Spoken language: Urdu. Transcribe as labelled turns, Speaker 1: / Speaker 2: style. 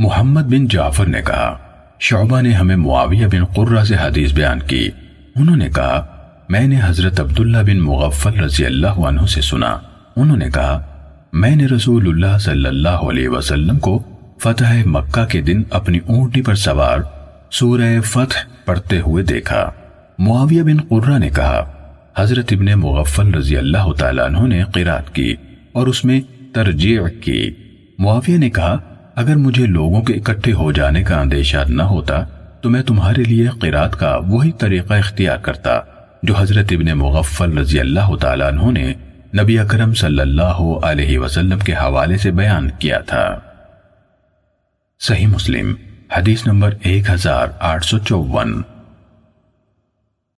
Speaker 1: محمد بن جعفر نے کہا، شعبہ نے ہمیں معاویہ بن قرہ سے حدیث بیان کی۔ انہوں نے کہا، میں نے حضرت عبداللہ بن مغفل رضی اللہ عنہ سے سنا۔ انہوں نے کہا، میں نے رسول اللہ صلی اللہ علیہ وسلم کو فتح مکہ کے دن اپنی اونٹی پر سوار سورہ فتح پڑھتے ہوئے دیکھا۔ معاویہ بن قرہ نے کہا، حضرت ابن مغفل رضی اللہ تعالیٰ عنہ نے قرات کی اور اس میں ترجیع کی۔ معاویہ نے کہا اگر مجھے لوگوں کے اکٹھے ہو جانے کا اندیشہ نہ ہوتا، تو میں تمہارے لیے قرات کا وہی طریقہ اختیار کرتا، جو حضرت ابن مغفل رضی اللہ تعالیٰ عنہ نے نبی اکرم صلی اللہ علیہ وسلم کے حوالے سے بیان کیا تھا۔ صحیح مسلم، حدیث نمبر 1854